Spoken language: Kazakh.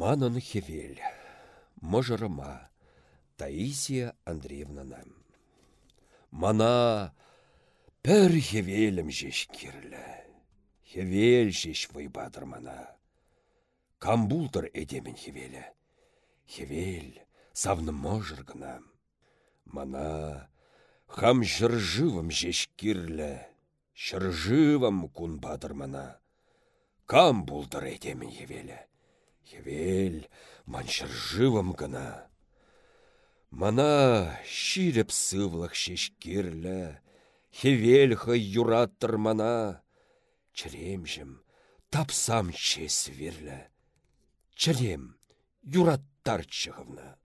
Манын хевел, мыжырыма, Таисия Андреевнана. Мана пір хевелім жеш кирлі. Хевел жеш вайбадыр мана. Камбултыр эдемін хевелі. Хевел, савны мыжыргына. Мана хам жыржывым жеш кирлі. Шыржывым кун бадыр мана. Камбултыр эдемін хевелі. Хевел, ман шыржывым гына. Мана ширеп сывлық шешкерлі, Хевел хы юраттыр мана. Чіремжім, тапсам чес верлі. Чірем, юраттар.